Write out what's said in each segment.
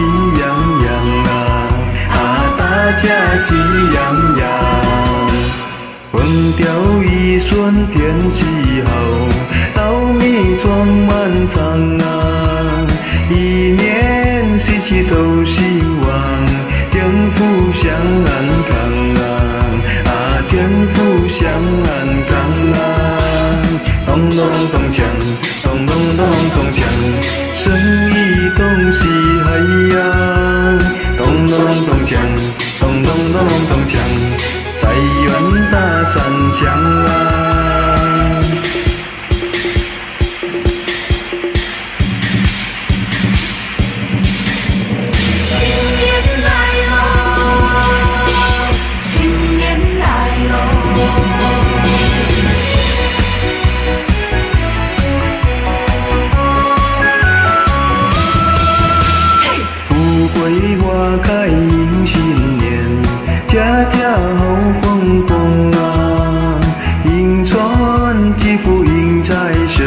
喜洋洋啊啊，大家喜洋洋。风调雨顺天气好，稻米装满仓啊，一年四季都兴旺，天福享安康啊啊，天福享安康啊。咚咚咚锵，咚咚锵，财源大山墙啊。新年来喽，新年来喽。嘿，富贵春吉福迎财神，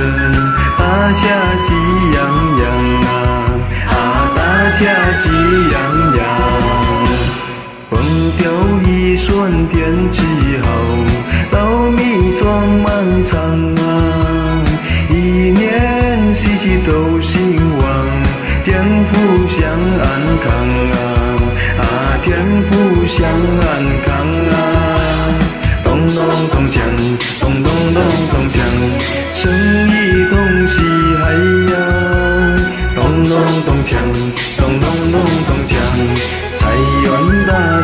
大家喜洋洋啊啊！大家喜洋洋。风调雨顺天气好，稻米装满仓啊，一年四季都兴旺，天福享安康啊啊，天福享安康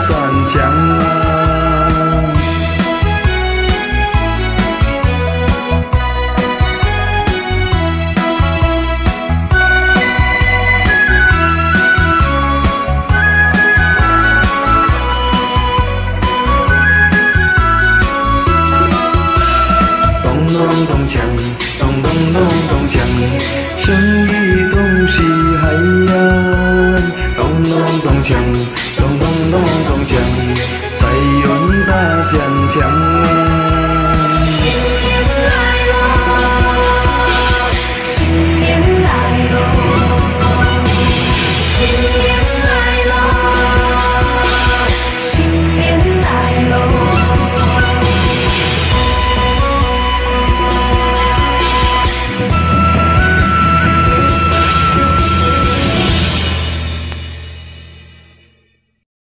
源大山墙啊！咚咚咚锵，咚咚咚咚锵，生意东西海呀，江